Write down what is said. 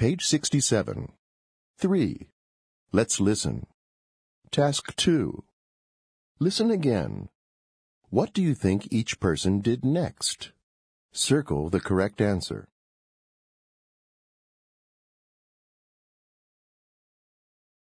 Page 67. 3. Let's listen. Task 2. Listen again. What do you think each person did next? Circle the correct answer.